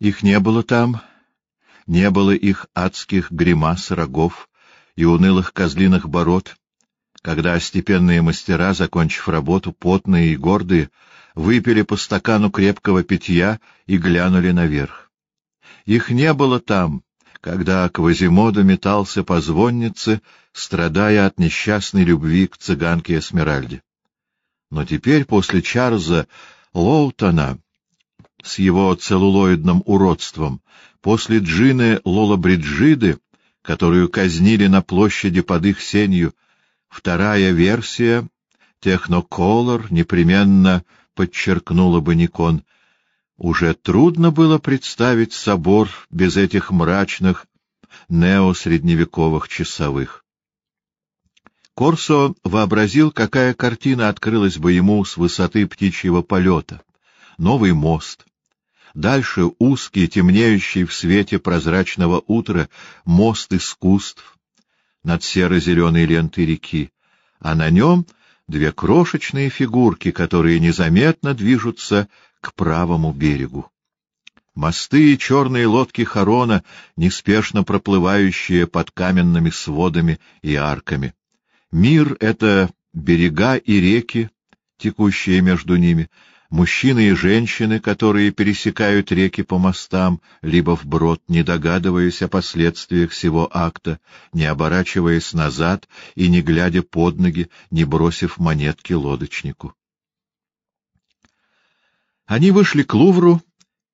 Их не было там, не было их адских гримас, рогов и унылых козлиных бород, когда степенные мастера, закончив работу, потные и гордые, выпили по стакану крепкого питья и глянули наверх. Их не было там, когда Квазимода метался по звоннице, страдая от несчастной любви к цыганке Эсмеральде. Но теперь, после Чарльза Лоутона, с его целлулоидным уродством, после Джины Лола Бриджиды, которую казнили на площади под их сенью, вторая версия, Техноколор, непременно подчеркнула бы Никон, уже трудно было представить собор без этих мрачных неосредневековых часовых. Корсо вообразил, какая картина открылась бы ему с высоты птичьего полета. Новый мост. Дальше узкий, темнеющий в свете прозрачного утра мост искусств над серо-зеленой лентой реки, а на нем две крошечные фигурки, которые незаметно движутся к правому берегу. Мосты и черные лодки Харона, неспешно проплывающие под каменными сводами и арками. Мир — это берега и реки, текущие между ними, мужчины и женщины, которые пересекают реки по мостам, либо вброд, не догадываясь о последствиях всего акта, не оборачиваясь назад и не глядя под ноги, не бросив монетки лодочнику. Они вышли к Лувру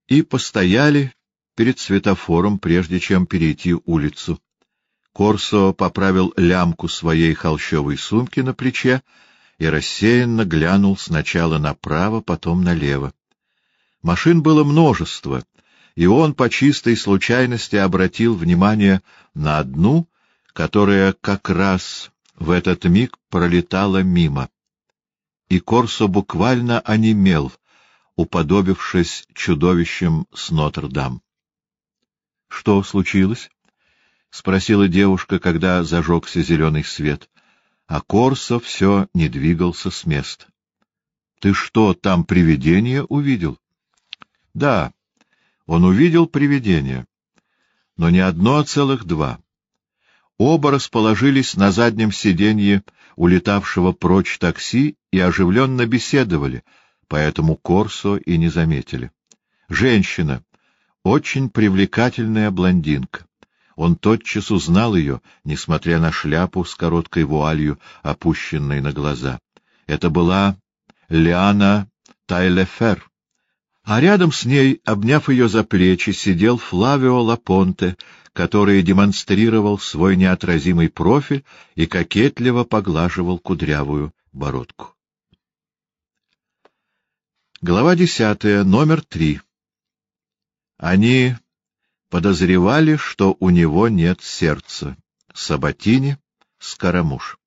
и постояли перед светофором, прежде чем перейти улицу. Корсо поправил лямку своей холщовой сумки на плече и рассеянно глянул сначала направо, потом налево. Машин было множество, и он по чистой случайности обратил внимание на одну, которая как раз в этот миг пролетала мимо. И Корсо буквально онемел, уподобившись чудовищем с Нотр-Дам. — Что случилось? — спросила девушка, когда зажегся зеленый свет. А Корсо все не двигался с места. — Ты что, там привидение увидел? — Да, он увидел привидение, но не одно, а целых два. Оба расположились на заднем сиденье улетавшего прочь такси и оживленно беседовали, поэтому Корсо и не заметили. Женщина, очень привлекательная блондинка. Он тотчас узнал ее, несмотря на шляпу с короткой вуалью, опущенной на глаза. Это была Лиана Тайлефер. А рядом с ней, обняв ее за плечи, сидел Флавио Лапонте, который демонстрировал свой неотразимый профиль и кокетливо поглаживал кудрявую бородку. Глава десятая, номер три. Они подозревали, что у него нет сердца. Сабатини, Скоромуш.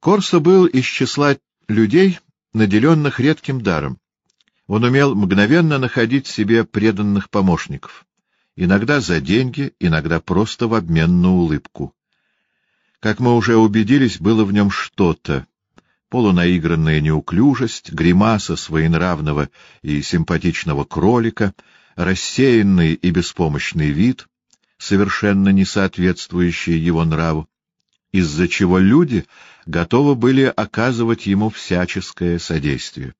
Корсо был из числа людей, наделенных редким даром. Он умел мгновенно находить себе преданных помощников. Иногда за деньги, иногда просто в обмен на улыбку. Как мы уже убедились, было в нем что-то. Полунаигранная неуклюжесть, гримаса своенравного и симпатичного кролика — рассеянный и беспомощный вид, совершенно не соответствующий его нраву, из-за чего люди готовы были оказывать ему всяческое содействие.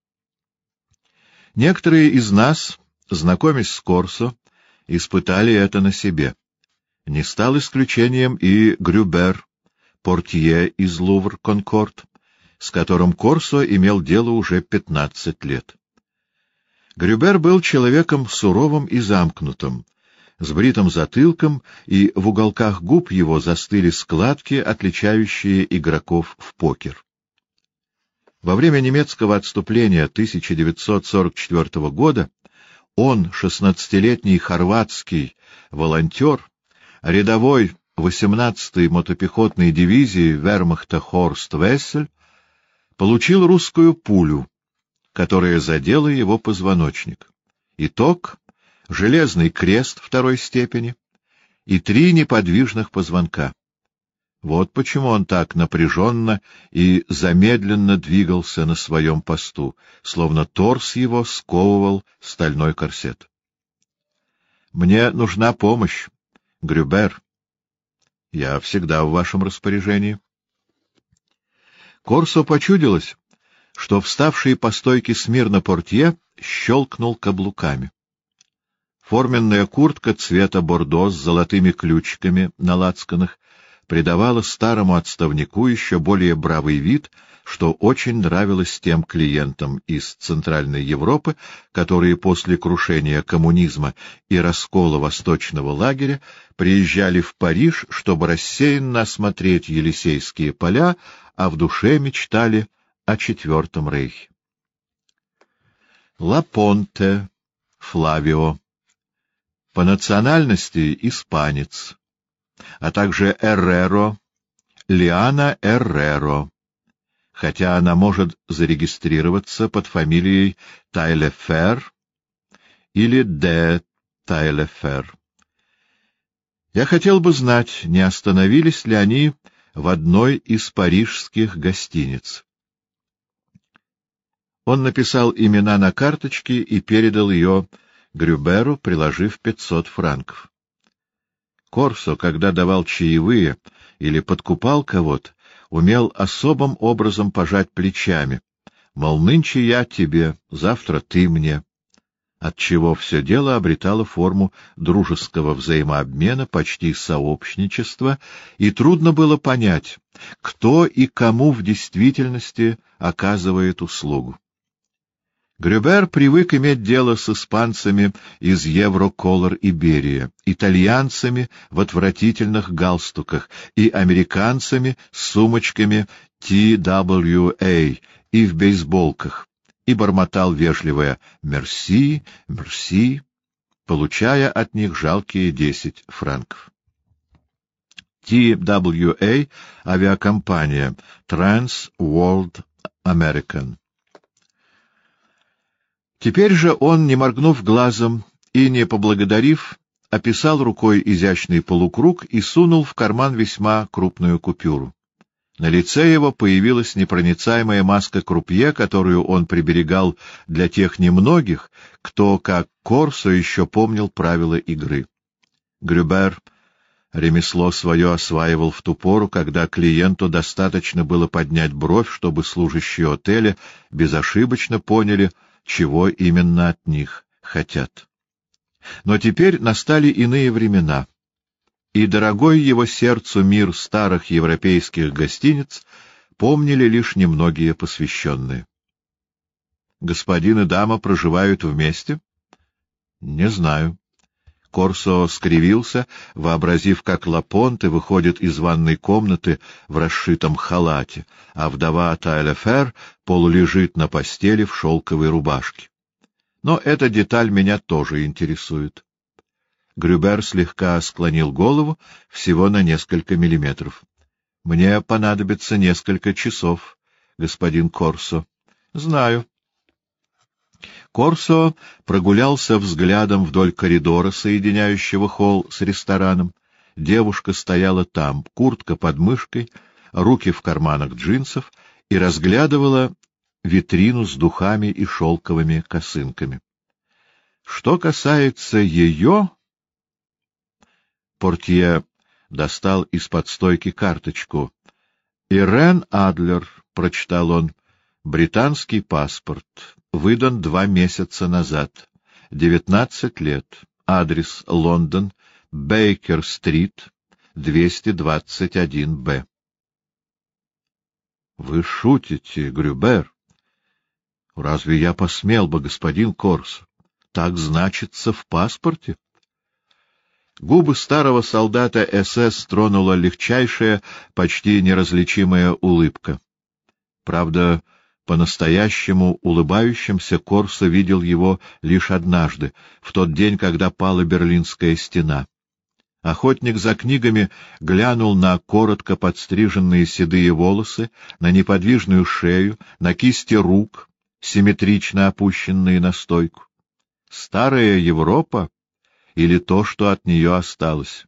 Некоторые из нас, знакомясь с Корсо, испытали это на себе. Не стал исключением и Грюбер, портье из Лувр-Конкорд, с которым Корсо имел дело уже пятнадцать лет. Грюбер был человеком суровым и замкнутым, с бритым затылком, и в уголках губ его застыли складки, отличающие игроков в покер. Во время немецкого отступления 1944 года он, шестнадцатилетний хорватский волонтер, рядовой 18-й мотопехотной дивизии вермахта Хорст Вессель, получил русскую пулю, которая задела его позвоночник. Итог — железный крест второй степени и три неподвижных позвонка. Вот почему он так напряженно и замедленно двигался на своем посту, словно торс его сковывал стальной корсет. — Мне нужна помощь, Грюбер. Я всегда в вашем распоряжении. Корсо почудилось, что вставший по стойке смирно портье щелкнул каблуками. Форменная куртка цвета бордо с золотыми ключиками на лацканах придавала старому отставнику еще более бравый вид, что очень нравилось тем клиентам из Центральной Европы, которые после крушения коммунизма и раскола восточного лагеря приезжали в Париж, чтобы рассеянно осмотреть Елисейские поля, а в душе мечтали о Четвертом Рейхе. Лапонте Флавио по национальности испанец, а также Эрреро, Лиана Эрреро, хотя она может зарегистрироваться под фамилией Тайлефер или Де Тайлефер. Я хотел бы знать, не остановились ли они в одной из парижских гостиниц. Он написал имена на карточке и передал ее Грюберу, приложив пятьсот франков. Корсо, когда давал чаевые или подкупал кого-то, умел особым образом пожать плечами, мол, нынче я тебе, завтра ты мне, отчего все дело обретало форму дружеского взаимообмена, почти сообщничества, и трудно было понять, кто и кому в действительности оказывает услугу. Грюбер привык иметь дело с испанцами из Евроколор Иберия, итальянцами в отвратительных галстуках и американцами с сумочками TWA и в бейсболках, и бормотал вежливое «мерси, мерси», получая от них жалкие десять франков. TWA — авиакомпания Trans World American. Теперь же он, не моргнув глазом и не поблагодарив, описал рукой изящный полукруг и сунул в карман весьма крупную купюру. На лице его появилась непроницаемая маска крупье, которую он приберегал для тех немногих, кто, как Корсо, еще помнил правила игры. Грюбер ремесло свое осваивал в ту пору, когда клиенту достаточно было поднять бровь, чтобы служащие отеля безошибочно поняли — чего именно от них хотят. Но теперь настали иные времена, и дорогой его сердцу мир старых европейских гостиниц помнили лишь немногие посвященные. Господин и дама проживают вместе? Не знаю. Корсо скривился, вообразив, как Лапонте выходит из ванной комнаты в расшитом халате, а вдова Тайлефер полулежит на постели в шелковой рубашке. Но эта деталь меня тоже интересует. Грюбер слегка склонил голову всего на несколько миллиметров. — Мне понадобится несколько часов, господин Корсо. — Знаю. Корсо прогулялся взглядом вдоль коридора, соединяющего холл с рестораном. Девушка стояла там, куртка под мышкой, руки в карманах джинсов, и разглядывала витрину с духами и шелковыми косынками. Что касается ее... Портье достал из-под стойки карточку. «Ирен Адлер», — прочитал он, — «британский паспорт, выдан два месяца назад. Девятнадцать лет. Адрес Лондон, Бейкер-стрит, 221-Б. — Вы шутите, Грюбер? — Разве я посмел бы, господин Корс? Так значится в паспорте? Губы старого солдата СС тронула легчайшая, почти неразличимая улыбка. Правда, по-настоящему улыбающимся Корсо видел его лишь однажды, в тот день, когда пала Берлинская стена. Охотник за книгами глянул на коротко подстриженные седые волосы, на неподвижную шею, на кисти рук, симметрично опущенные на стойку. Старая Европа или то, что от нее осталось?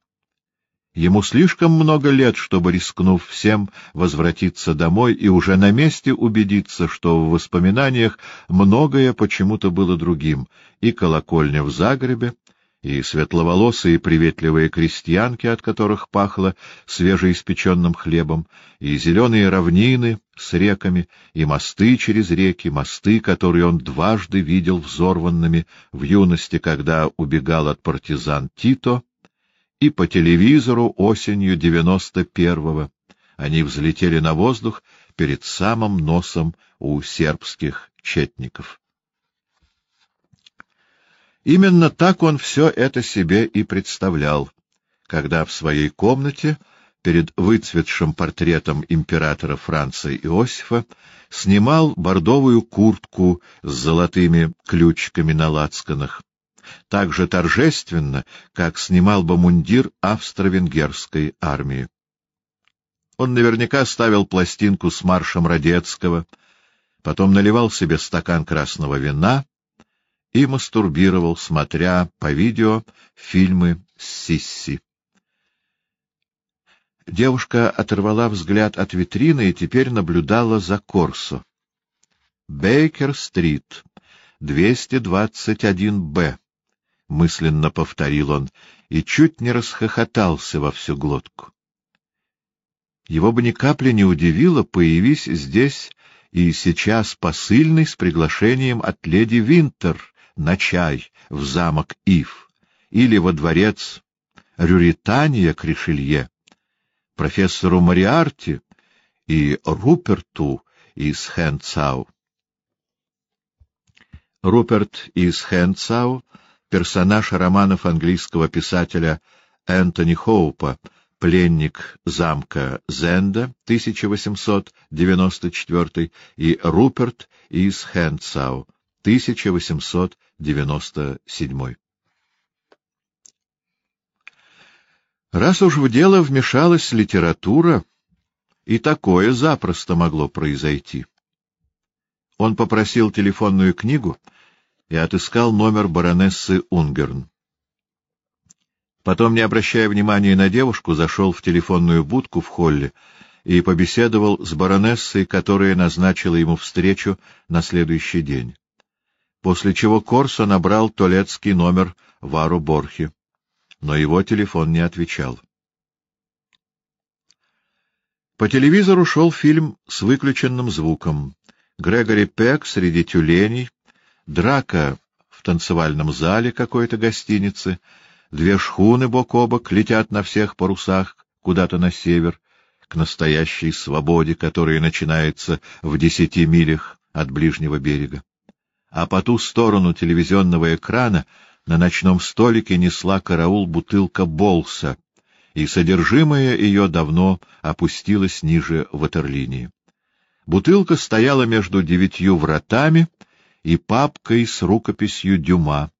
Ему слишком много лет, чтобы, рискнув всем, возвратиться домой и уже на месте убедиться, что в воспоминаниях многое почему-то было другим, и колокольня в Загребе, и светловолосые приветливые крестьянки, от которых пахло свежеиспеченным хлебом, и зеленые равнины с реками, и мосты через реки, мосты, которые он дважды видел взорванными в юности, когда убегал от партизан Тито, и по телевизору осенью девяносто первого. Они взлетели на воздух перед самым носом у сербских четников. Именно так он все это себе и представлял, когда в своей комнате перед выцветшим портретом императора Франца Иосифа снимал бордовую куртку с золотыми ключиками на лацканах, так же торжественно, как снимал бы мундир австро-венгерской армии. Он наверняка ставил пластинку с маршем Радецкого, потом наливал себе стакан красного вина — и мастурбировал, смотря по видео фильмы Сисси. Девушка оторвала взгляд от витрины и теперь наблюдала за Корсо. «Бейкер-стрит, 221-Б», — мысленно повторил он и чуть не расхохотался во всю глотку. Его бы ни капли не удивило, появись здесь и сейчас посыльный с приглашением от леди Винтер, на чай в замок Ив или во дворец Рюритания к Ришелье, профессору Мариарти и Руперту из Хэнцау. Руперт из Хэнцау — персонаж романов английского писателя Энтони Хоупа, пленник замка Зенда, 1894, и Руперт из Хэнцау, 1897. Раз уж в дело вмешалась литература, и такое запросто могло произойти. Он попросил телефонную книгу и отыскал номер баронессы Унгерн. Потом, не обращая внимания на девушку, зашел в телефонную будку в холле и побеседовал с баронессой, которая назначила ему встречу на следующий день после чего Корсо набрал туалетский номер Вару Борхи, но его телефон не отвечал. По телевизору шел фильм с выключенным звуком. Грегори Пек среди тюленей, драка в танцевальном зале какой-то гостиницы, две шхуны бок о бок летят на всех парусах куда-то на север, к настоящей свободе, которая начинается в десяти милях от ближнего берега а по ту сторону телевизионного экрана на ночном столике несла караул бутылка Болса, и содержимое ее давно опустилось ниже ватерлинии. Бутылка стояла между девятью вратами и папкой с рукописью Дюма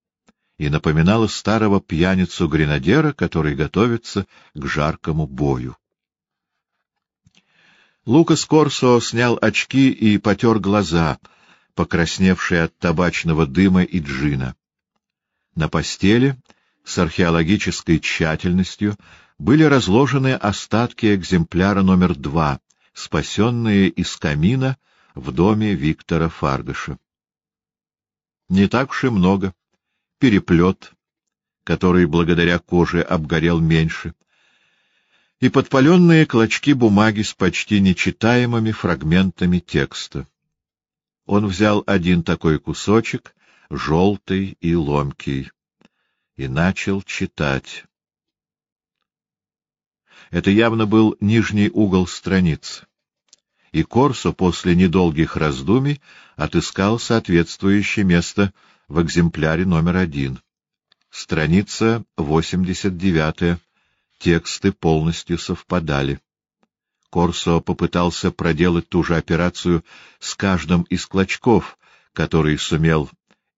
и напоминала старого пьяницу-гренадера, который готовится к жаркому бою. Лукас Корсо снял очки и потер глаза — покрасневшие от табачного дыма и джина. На постели с археологической тщательностью были разложены остатки экземпляра номер два, спасенные из камина в доме Виктора Фаргаша. Не так уж и много. Переплет, который благодаря коже обгорел меньше, и подпаленные клочки бумаги с почти нечитаемыми фрагментами текста. Он взял один такой кусочек, желтый и ломкий, и начал читать. Это явно был нижний угол страницы, и Корсо после недолгих раздумий отыскал соответствующее место в экземпляре номер один. Страница 89 тексты полностью совпадали. Корсо попытался проделать ту же операцию с каждым из клочков, который сумел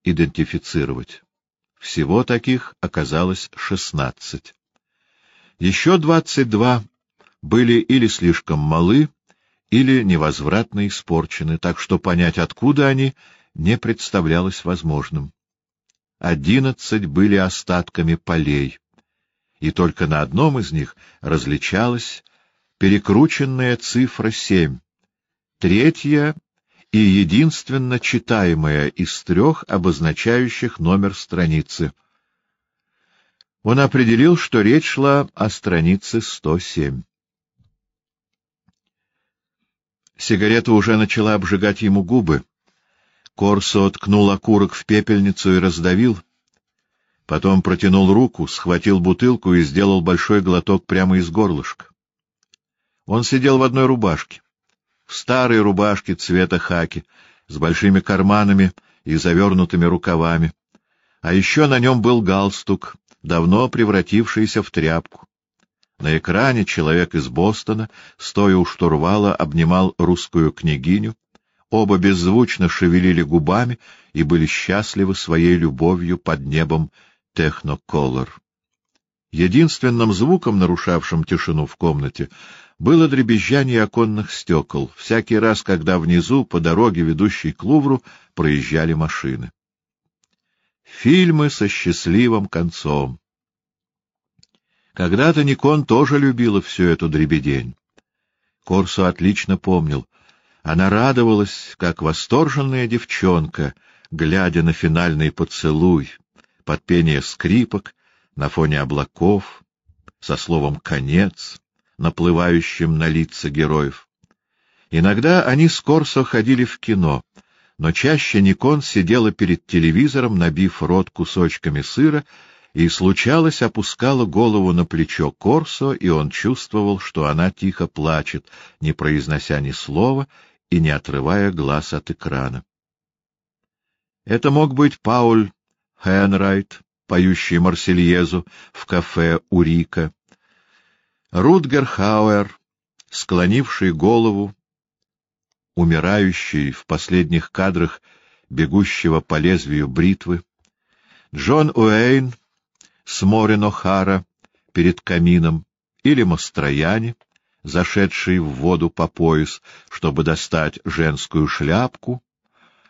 идентифицировать. Всего таких оказалось шестнадцать. Еще двадцать два были или слишком малы, или невозвратно испорчены, так что понять, откуда они, не представлялось возможным. Одиннадцать были остатками полей, и только на одном из них различалась перекрученная цифра семь, третья и единственно читаемая из трех, обозначающих номер страницы. Он определил, что речь шла о странице 107. Сигарета уже начала обжигать ему губы. Корсо ткнул окурок в пепельницу и раздавил. Потом протянул руку, схватил бутылку и сделал большой глоток прямо из горлышка. Он сидел в одной рубашке, в старой рубашке цвета хаки, с большими карманами и завернутыми рукавами. А еще на нем был галстук, давно превратившийся в тряпку. На экране человек из Бостона, стоя у штурвала, обнимал русскую княгиню. Оба беззвучно шевелили губами и были счастливы своей любовью под небом Техноколор. Единственным звуком, нарушавшим тишину в комнате, было дребезжание оконных стекол, всякий раз, когда внизу, по дороге, ведущей к Лувру, проезжали машины. Фильмы со счастливым концом. Когда-то Никон тоже любила всю эту дребедень. Корсо отлично помнил. Она радовалась, как восторженная девчонка, глядя на финальный поцелуй, под пение скрипок, на фоне облаков, со словом «конец», наплывающим на лица героев. Иногда они с Корсо ходили в кино, но чаще Никон сидела перед телевизором, набив рот кусочками сыра и, случалось, опускала голову на плечо Корсо, и он чувствовал, что она тихо плачет, не произнося ни слова и не отрывая глаз от экрана. Это мог быть Пауль Хенрайт, поющий Марсельезу в кафе «Урика», Рутгер Хауэр, склонивший голову, умирающий в последних кадрах бегущего по лезвию бритвы, Джон Уэйн, с Морин перед камином, или Мастрояне, зашедший в воду по пояс, чтобы достать женскую шляпку,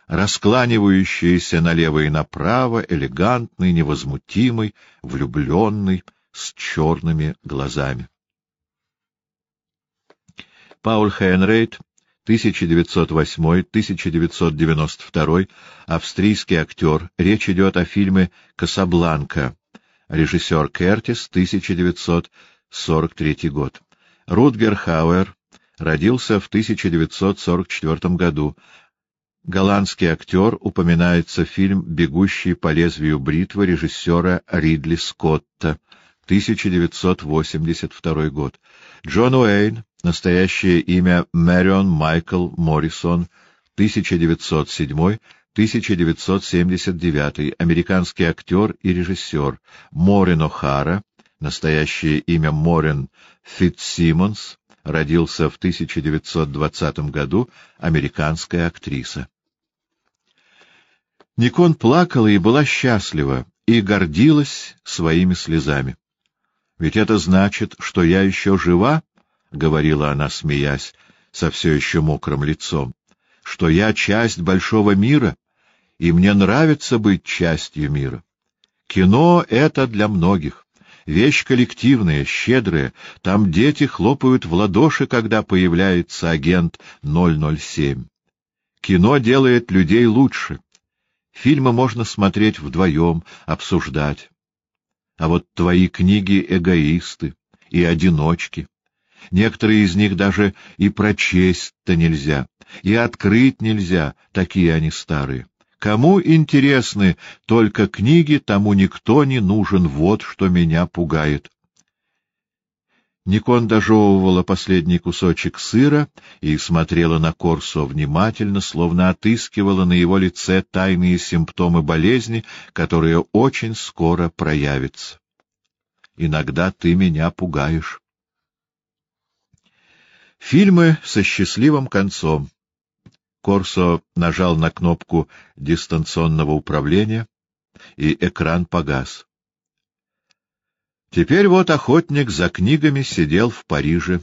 раскланивающийся налево и направо, элегантный, невозмутимый, влюбленный, с черными глазами. Пауль Хейнрейд, 1908-1992, австрийский актер. Речь идет о фильме «Касабланка», Режиссер Кертис, 1943 год. Рутгер Хауэр родился в 1944 году. Голландский актер упоминается фильм «Бегущий по лезвию бритвы» режиссера Ридли Скотта, 1982 год. Джон Уэйн, настоящее имя Мэрион Майкл Моррисон, 1907 1979, американский актер и режиссер, Морин О'Хара, настоящее имя Морин Фитцсимонс, родился в 1920 году, американская актриса. Никон плакала и была счастлива, и гордилась своими слезами. «Ведь это значит, что я еще жива?» — говорила она, смеясь, со все еще мокрым лицом, — что я часть большого мира, и мне нравится быть частью мира. Кино — это для многих. Вещь коллективная, щедрая. Там дети хлопают в ладоши, когда появляется агент 007. Кино делает людей лучше. Фильмы можно смотреть вдвоем, обсуждать. А вот твои книги — эгоисты и одиночки. Некоторые из них даже и прочесть-то нельзя, и открыть нельзя, такие они старые. Кому интересны только книги, тому никто не нужен, вот что меня пугает. Никон дожевывала последний кусочек сыра и смотрела на Корсо внимательно, словно отыскивала на его лице тайные симптомы болезни, которые очень скоро проявятся. «Иногда ты меня пугаешь». Фильмы со счастливым концом. Корсо нажал на кнопку дистанционного управления, и экран погас. Теперь вот охотник за книгами сидел в Париже,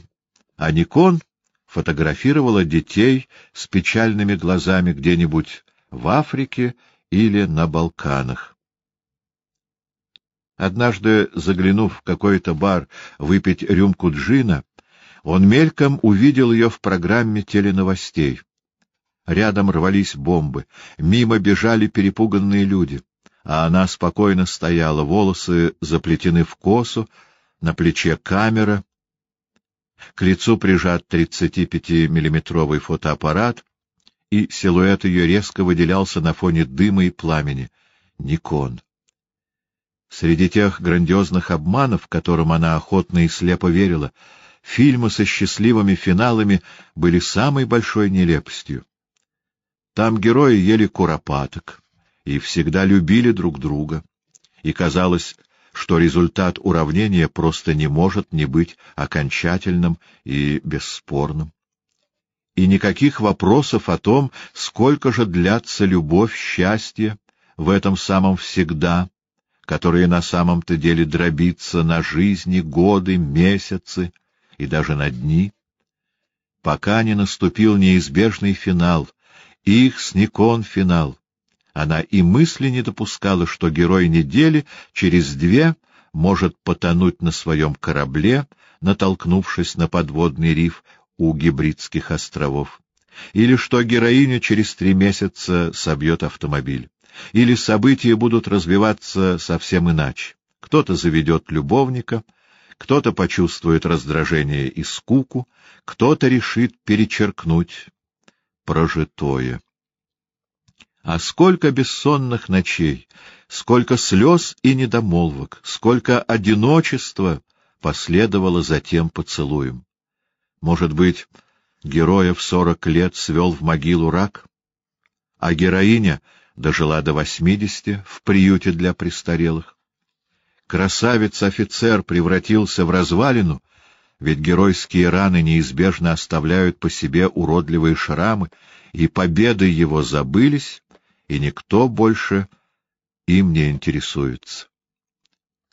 а Никон фотографировала детей с печальными глазами где-нибудь в Африке или на Балканах. Однажды, заглянув в какой-то бар выпить рюмку джина, он мельком увидел ее в программе теленовостей. Рядом рвались бомбы, мимо бежали перепуганные люди, а она спокойно стояла, волосы заплетены в косу, на плече камера, к лицу прижат 35-миллиметровый фотоаппарат, и силуэт ее резко выделялся на фоне дыма и пламени. Никон. Среди тех грандиозных обманов, которым она охотно и слепо верила, фильмы со счастливыми финалами были самой большой нелепостью. Там герои ели куропаток и всегда любили друг друга, и казалось, что результат уравнения просто не может не быть окончательным и бесспорным. И никаких вопросов о том, сколько же длятся любовь, счастье в этом самом всегда, которые на самом-то деле дробится на жизни, годы, месяцы и даже на дни, пока не наступил неизбежный финал, их с Никон финал. Она и мысли не допускала, что герой недели через две может потонуть на своем корабле, натолкнувшись на подводный риф у Гибридских островов, или что героиня через три месяца собьет автомобиль или события будут развиваться совсем иначе. Кто-то заведет любовника, кто-то почувствует раздражение и скуку, кто-то решит перечеркнуть прожитое. А сколько бессонных ночей, сколько слез и недомолвок, сколько одиночества последовало за тем поцелуем. Может быть, героя в сорок лет свел в могилу рак, а героиня — дожила до восьмидесяти в приюте для престарелых. Красавец-офицер превратился в развалину, ведь геройские раны неизбежно оставляют по себе уродливые шрамы, и победы его забылись, и никто больше им не интересуется.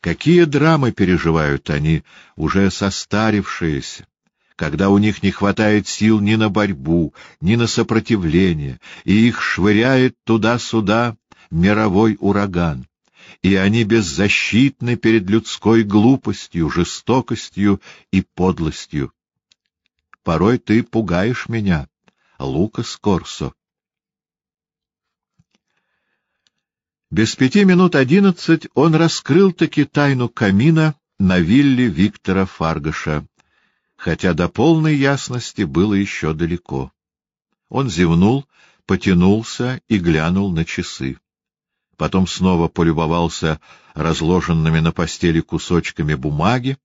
Какие драмы переживают они, уже состарившиеся, когда у них не хватает сил ни на борьбу, ни на сопротивление, и их швыряет туда-сюда мировой ураган, и они беззащитны перед людской глупостью, жестокостью и подлостью. Порой ты пугаешь меня, Лукас Корсо. Без пяти минут одиннадцать он раскрыл-таки тайну камина на вилле Виктора Фаргаша хотя до полной ясности было еще далеко. Он зевнул, потянулся и глянул на часы. Потом снова полюбовался разложенными на постели кусочками бумаги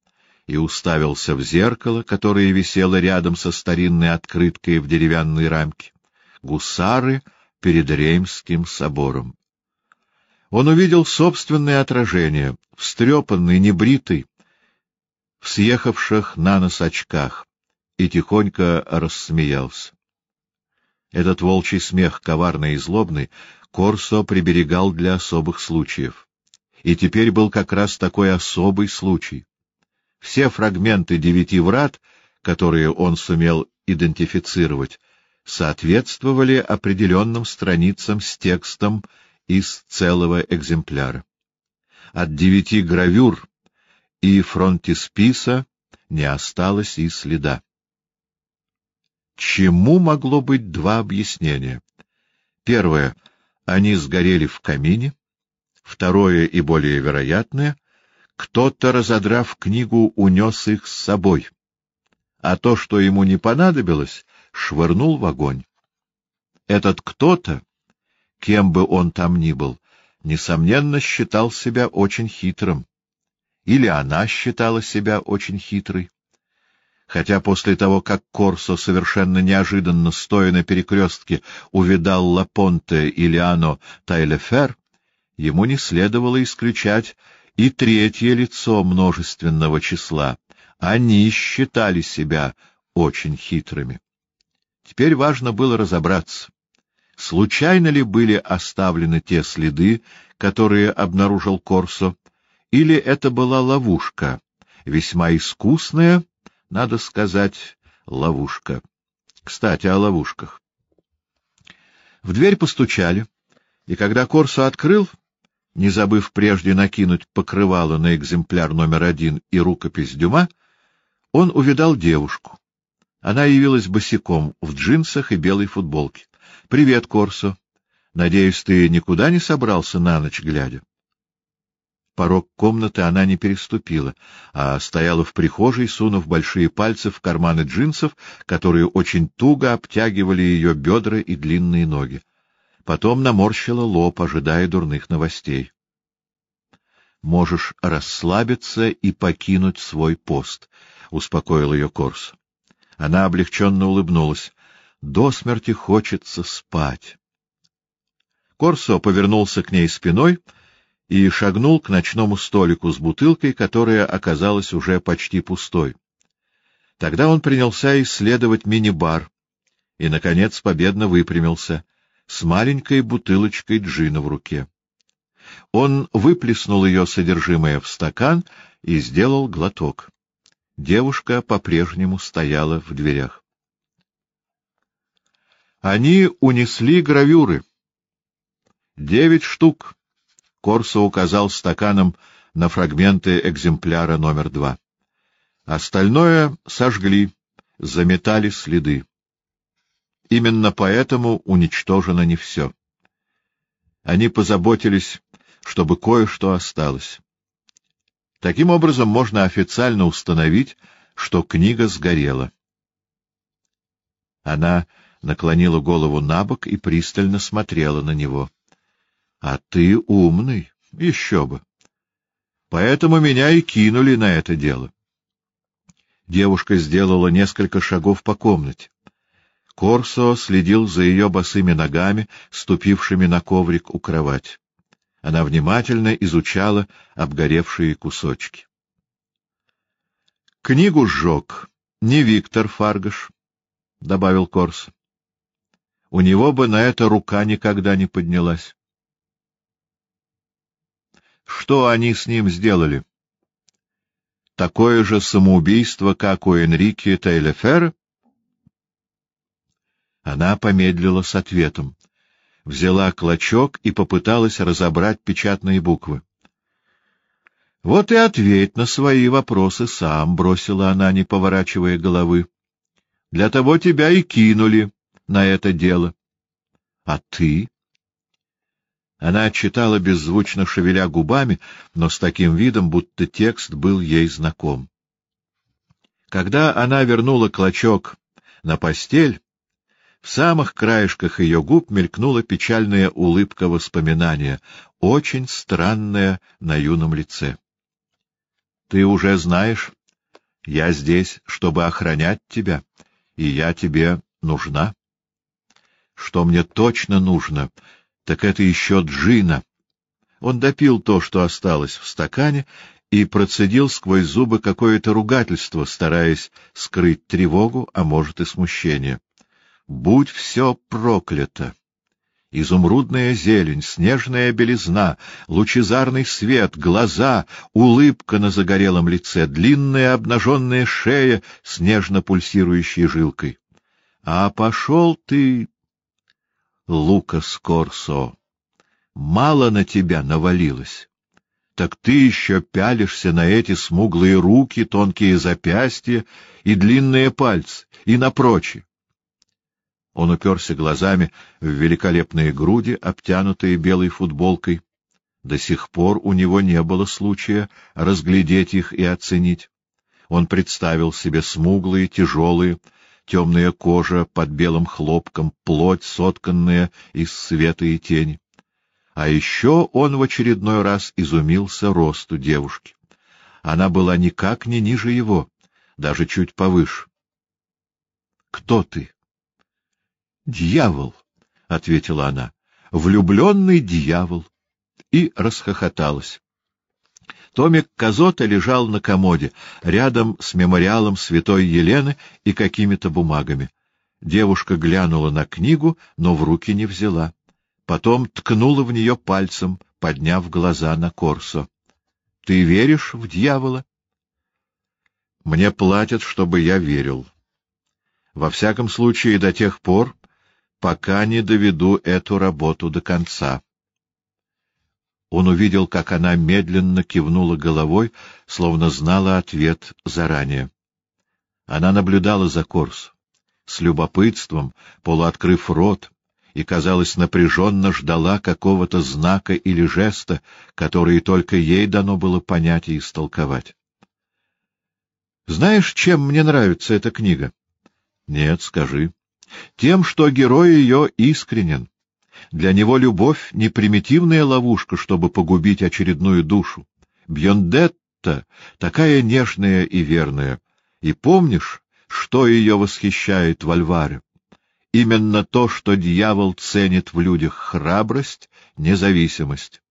и уставился в зеркало, которое висело рядом со старинной открыткой в деревянной рамке. Гусары перед Реймским собором. Он увидел собственное отражение, встрепанный, небритый, в съехавших на нос очках и тихонько рассмеялся. Этот волчий смех, коварный и злобный, Корсо приберегал для особых случаев. И теперь был как раз такой особый случай. Все фрагменты девяти врат, которые он сумел идентифицировать, соответствовали определенным страницам с текстом из целого экземпляра. От девяти гравюр и фронтисписа не осталось и следа. Чему могло быть два объяснения? Первое — они сгорели в камине. Второе и более вероятное — кто-то, разодрав книгу, унес их с собой. А то, что ему не понадобилось, швырнул в огонь. Этот кто-то, кем бы он там ни был, несомненно считал себя очень хитрым или она считала себя очень хитрой. Хотя после того, как Корсо совершенно неожиданно, стоя на перекрестке, увидал Лапонте и Лиано Тайлефер, ему не следовало исключать и третье лицо множественного числа. Они считали себя очень хитрыми. Теперь важно было разобраться, случайно ли были оставлены те следы, которые обнаружил Корсо, или это была ловушка, весьма искусная, надо сказать, ловушка. Кстати, о ловушках. В дверь постучали, и когда Корсо открыл, не забыв прежде накинуть покрывало на экземпляр номер один и рукопись Дюма, он увидал девушку. Она явилась босиком, в джинсах и белой футболке. — Привет, Корсо. Надеюсь, ты никуда не собрался на ночь глядя? Порог комнаты она не переступила, а стояла в прихожей, сунув большие пальцы в карманы джинсов, которые очень туго обтягивали ее бедра и длинные ноги. Потом наморщила лоб, ожидая дурных новостей. — Можешь расслабиться и покинуть свой пост, — успокоил ее Корс. Она облегченно улыбнулась. — До смерти хочется спать. Корсо повернулся к ней спиной и шагнул к ночному столику с бутылкой, которая оказалась уже почти пустой. Тогда он принялся исследовать мини-бар и, наконец, победно выпрямился с маленькой бутылочкой джина в руке. Он выплеснул ее содержимое в стакан и сделал глоток. Девушка по-прежнему стояла в дверях. Они унесли гравюры. Девять штук. Корсо указал стаканом на фрагменты экземпляра номер два. Остальное сожгли, заметали следы. Именно поэтому уничтожено не все. Они позаботились, чтобы кое-что осталось. Таким образом, можно официально установить, что книга сгорела. Она наклонила голову на бок и пристально смотрела на него. А ты умный, еще бы. Поэтому меня и кинули на это дело. Девушка сделала несколько шагов по комнате. Корсо следил за ее босыми ногами, ступившими на коврик у кровати. Она внимательно изучала обгоревшие кусочки. Книгу сжег не Виктор Фаргаш, — добавил Корсо. У него бы на это рука никогда не поднялась. Что они с ним сделали? Такое же самоубийство, как у Энрике Тейлефера? Она помедлила с ответом, взяла клочок и попыталась разобрать печатные буквы. — Вот и ответь на свои вопросы сам, — бросила она, не поворачивая головы. — Для того тебя и кинули на это дело. — А ты? Она читала, беззвучно шевеля губами, но с таким видом, будто текст был ей знаком. Когда она вернула клочок на постель, в самых краешках ее губ мелькнула печальная улыбка воспоминания, очень странная на юном лице. — Ты уже знаешь, я здесь, чтобы охранять тебя, и я тебе нужна. Что мне точно нужно — так это еще джина. Он допил то, что осталось в стакане, и процедил сквозь зубы какое-то ругательство, стараясь скрыть тревогу, а может и смущение. «Будь все проклято!» Изумрудная зелень, снежная белизна, лучезарный свет, глаза, улыбка на загорелом лице, длинная обнаженная шея с нежно пульсирующей жилкой. А пошел ты Лукас Корсо, мало на тебя навалилось. Так ты еще пялишься на эти смуглые руки, тонкие запястья и длинные пальцы, и на прочее. Он уперся глазами в великолепные груди, обтянутые белой футболкой. До сих пор у него не было случая разглядеть их и оценить. Он представил себе смуглые, тяжелые, темная кожа под белым хлопком, плоть, сотканная из света и тени. А еще он в очередной раз изумился росту девушки. Она была никак не ниже его, даже чуть повыше. — Кто ты? — Дьявол, — ответила она, — влюбленный дьявол. И расхохоталась. Томик Казота лежал на комоде, рядом с мемориалом святой Елены и какими-то бумагами. Девушка глянула на книгу, но в руки не взяла. Потом ткнула в нее пальцем, подняв глаза на Корсо. — Ты веришь в дьявола? — Мне платят, чтобы я верил. Во всяком случае, до тех пор, пока не доведу эту работу до конца. Он увидел, как она медленно кивнула головой, словно знала ответ заранее. Она наблюдала за Корс с любопытством, полуоткрыв рот, и, казалось, напряженно ждала какого-то знака или жеста, которые только ей дано было понять и истолковать. «Знаешь, чем мне нравится эта книга?» «Нет, скажи». «Тем, что герой ее искренен, для него любовь — не примитивная ловушка, чтобы погубить очередную душу. Бьондетта такая нежная и верная. И помнишь, что ее восхищает в Альваре? Именно то, что дьявол ценит в людях храбрость, независимость.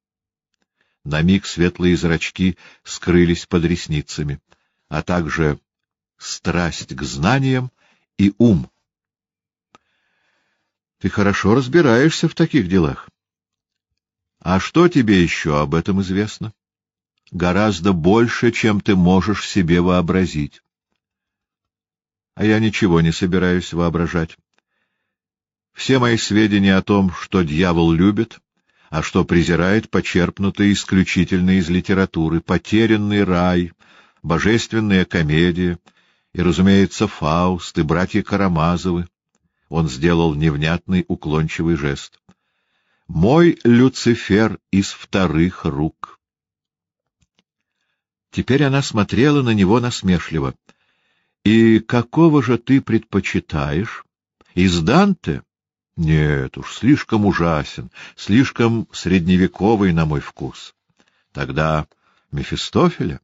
На миг светлые зрачки скрылись под ресницами, а также страсть к знаниям и ум. Ты хорошо разбираешься в таких делах. А что тебе еще об этом известно? Гораздо больше, чем ты можешь себе вообразить. А я ничего не собираюсь воображать. Все мои сведения о том, что дьявол любит, а что презирает, почерпнуты исключительно из литературы, потерянный рай, божественная комедия и, разумеется, Фауст и братья Карамазовы. Он сделал невнятный уклончивый жест. «Мой Люцифер из вторых рук». Теперь она смотрела на него насмешливо. «И какого же ты предпочитаешь? Из Данте?» «Нет уж, слишком ужасен, слишком средневековый на мой вкус». «Тогда Мефистофеля?»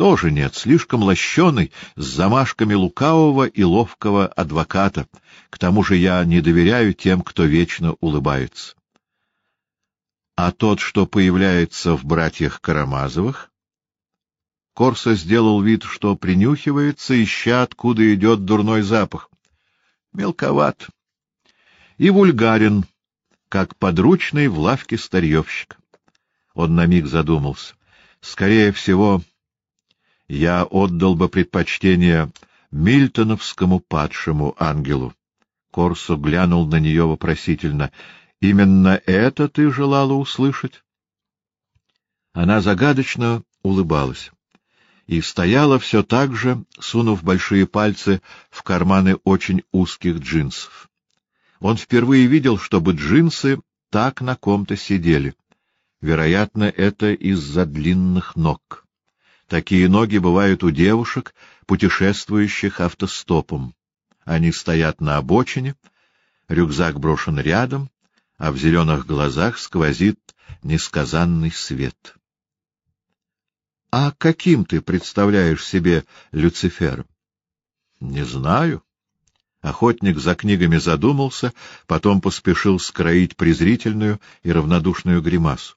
Тоже нет, слишком лощеный, с замашками лукавого и ловкого адвоката. К тому же я не доверяю тем, кто вечно улыбается. А тот, что появляется в «Братьях Карамазовых»? Корса сделал вид, что принюхивается, ища, откуда идет дурной запах. Мелковат. И вульгарен, как подручный в лавке старьевщик. Он на миг задумался. Скорее всего, я отдал бы предпочтение Мильтоновскому падшему ангелу. Корсо глянул на нее вопросительно. — Именно это ты желала услышать? Она загадочно улыбалась и стояла все так же, сунув большие пальцы в карманы очень узких джинсов. Он впервые видел, чтобы джинсы так на ком-то сидели. Вероятно, это из-за длинных ног. Такие ноги бывают у девушек, путешествующих автостопом. Они стоят на обочине, рюкзак брошен рядом, а в зеленых глазах сквозит несказанный свет. — А каким ты представляешь себе Люцифера? — Не знаю. Охотник за книгами задумался, потом поспешил скроить презрительную и равнодушную гримасу.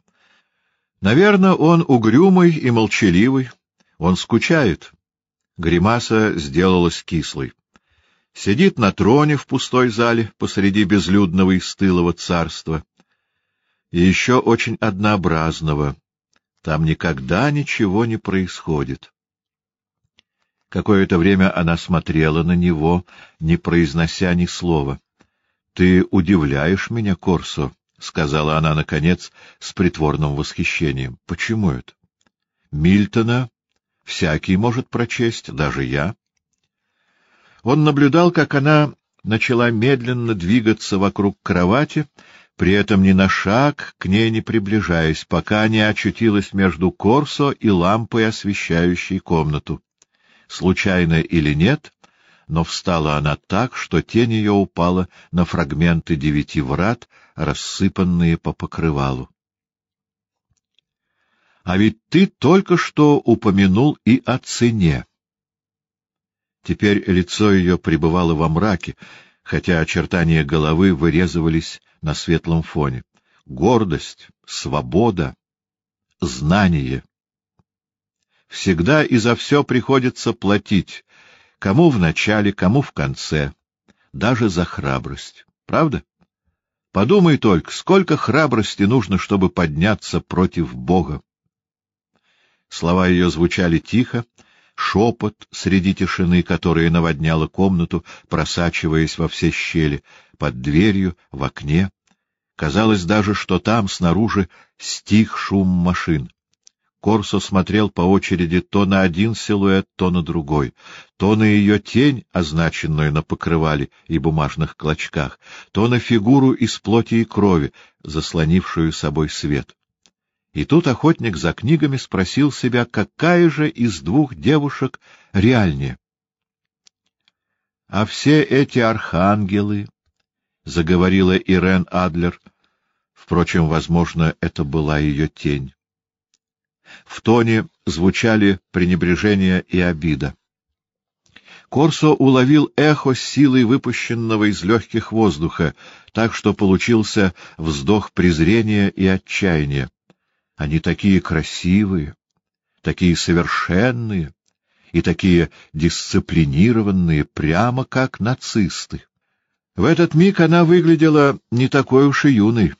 Наверное, он угрюмый и молчаливый, он скучает. Гримаса сделалась кислой. Сидит на троне в пустой зале посреди безлюдного и стылого царства. И еще очень однообразного. Там никогда ничего не происходит. Какое-то время она смотрела на него, не произнося ни слова. — Ты удивляешь меня, Корсо, — сказала она, наконец, с притворным восхищением. — Почему это? — Мильтона Всякий может прочесть, даже я. Он наблюдал, как она начала медленно двигаться вокруг кровати, при этом ни на шаг к ней не приближаясь, пока не очутилась между Корсо и лампой, освещающей комнату. Случайно или нет, но встала она так, что тень ее упала на фрагменты девяти врат, рассыпанные по покрывалу. А ведь ты только что упомянул и о цене. Теперь лицо ее пребывало во мраке, хотя очертания головы вырезывались на светлом фоне. Гордость, свобода, знание. Всегда и за все приходится платить, кому в начале, кому в конце, даже за храбрость. Правда? Подумай только, сколько храбрости нужно, чтобы подняться против Бога. Слова ее звучали тихо, шепот среди тишины, которая наводняла комнату, просачиваясь во все щели, под дверью, в окне. Казалось даже, что там, снаружи, стих шум машин. Корсо смотрел по очереди то на один силуэт, то на другой, то на ее тень, означенную на покрывале и бумажных клочках, то на фигуру из плоти и крови, заслонившую собой свет. И тут охотник за книгами спросил себя, какая же из двух девушек реальнее. — А все эти архангелы, — заговорила Ирен Адлер, — впрочем, возможно, это была ее тень. В тоне звучали пренебрежение и обида. Корсо уловил эхо силой выпущенного из легких воздуха, так что получился вздох презрения и отчаяния. Они такие красивые, такие совершенные и такие дисциплинированные, прямо как нацисты. В этот миг она выглядела не такой уж и юной.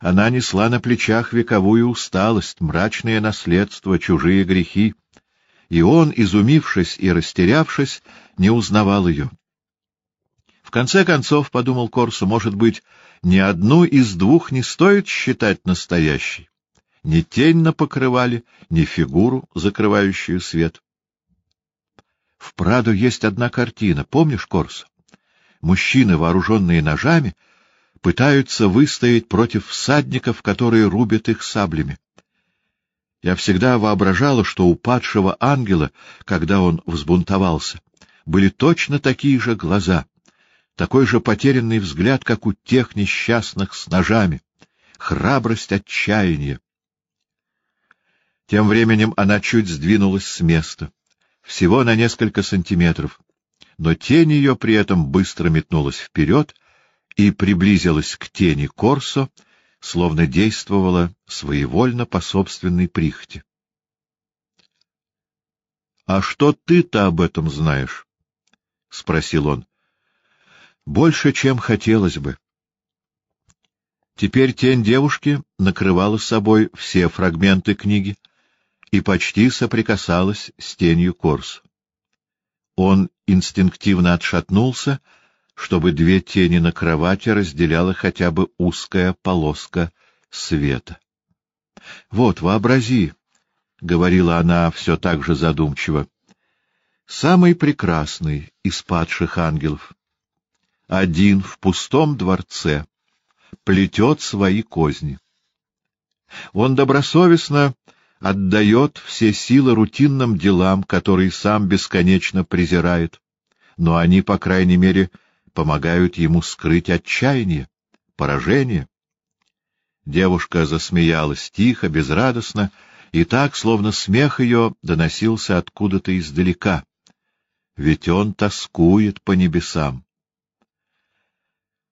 Она несла на плечах вековую усталость, мрачное наследство, чужие грехи. И он, изумившись и растерявшись, не узнавал ее. В конце концов, — подумал Корсо, — может быть, ни одну из двух не стоит считать настоящей. Ни тень на покрывале, ни фигуру, закрывающую свет. В Прадо есть одна картина, помнишь, Корсо? Мужчины, вооруженные ножами, — пытаются выстоять против всадников, которые рубят их саблями. Я всегда воображала, что у падшего ангела, когда он взбунтовался, были точно такие же глаза, такой же потерянный взгляд, как у тех несчастных с ножами, храбрость отчаяния. Тем временем она чуть сдвинулась с места, всего на несколько сантиметров, но тень ее при этом быстро метнулась вперед, и приблизилась к тени Корсо, словно действовала своевольно по собственной прихоти. — А что ты-то об этом знаешь? — спросил он. — Больше, чем хотелось бы. Теперь тень девушки накрывала собой все фрагменты книги и почти соприкасалась с тенью Корсо. Он инстинктивно отшатнулся — чтобы две тени на кровати разделяла хотя бы узкая полоска света. — Вот, вообрази, — говорила она все так же задумчиво, — самый прекрасный из падших ангелов. Один в пустом дворце плетет свои козни. Он добросовестно отдает все силы рутинным делам, которые сам бесконечно презирает, но они, по крайней мере, — помогают ему скрыть отчаяние, поражение. Девушка засмеялась тихо, безрадостно, и так, словно смех ее доносился откуда-то издалека. Ведь он тоскует по небесам.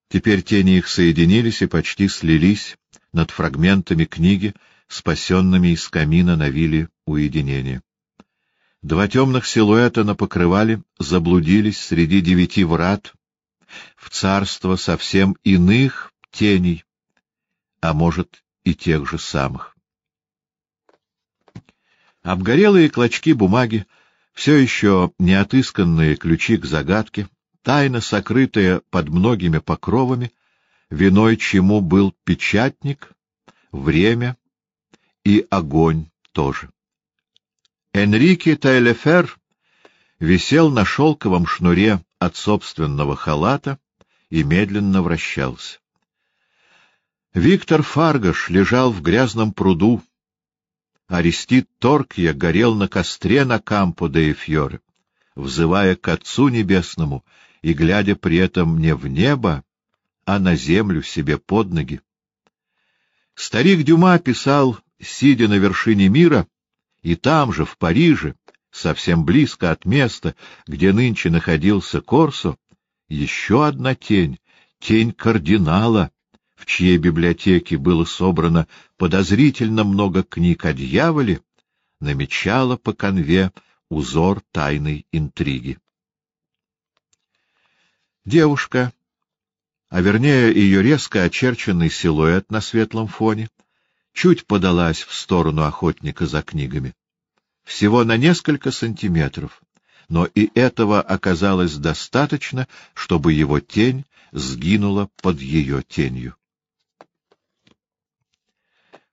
Теперь тени их соединились и почти слились над фрагментами книги, спасенными из камина на вилле уединения. Два темных силуэта на покрывале заблудились среди девяти врат, в царство совсем иных теней, а может и тех же самых. Обгорелые клочки бумаги, все еще не отысканные ключи к загадке, тайно сокрытые под многими покровами, виной чему был печатник, время и огонь тоже. Энрике Тайлефер висел на шелковом шнуре от собственного халата и медленно вращался. Виктор Фаргаш лежал в грязном пруду. Арестит Торкья горел на костре на Кампо де Фьоре, взывая к Отцу Небесному и глядя при этом не в небо, а на землю себе под ноги. Старик Дюма писал, сидя на вершине мира, и там же, в Париже, совсем близко от места, где нынче находился Корсо, еще одна тень, тень кардинала, в чьей библиотеке было собрано подозрительно много книг о дьяволе, намечала по конве узор тайной интриги. Девушка, а вернее ее резко очерченный силуэт на светлом фоне, чуть подалась в сторону охотника за книгами всего на несколько сантиметров, но и этого оказалось достаточно, чтобы его тень сгинула под ее тенью.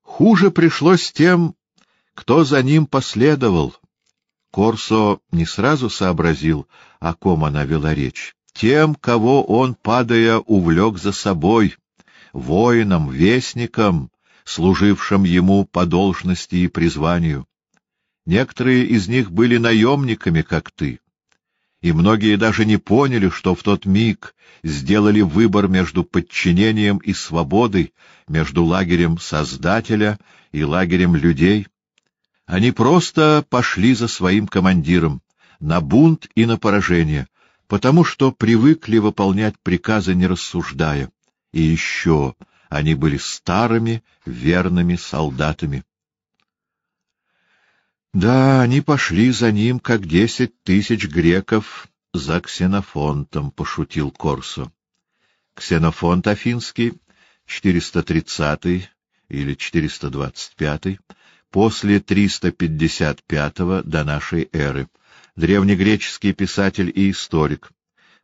Хуже пришлось тем, кто за ним последовал. Корсо не сразу сообразил, о ком она вела речь. Тем, кого он, падая, увлек за собой, воином, вестником, служившим ему по должности и призванию. Некоторые из них были наемниками, как ты, и многие даже не поняли, что в тот миг сделали выбор между подчинением и свободой, между лагерем Создателя и лагерем людей. Они просто пошли за своим командиром, на бунт и на поражение, потому что привыкли выполнять приказы, не рассуждая. И еще они были старыми, верными солдатами. Да, они пошли за ним, как десять тысяч греков за Ксенофонтом, — пошутил Корсо. Ксенофонт Афинский, 430 или 425, после 355 до нашей эры, древнегреческий писатель и историк.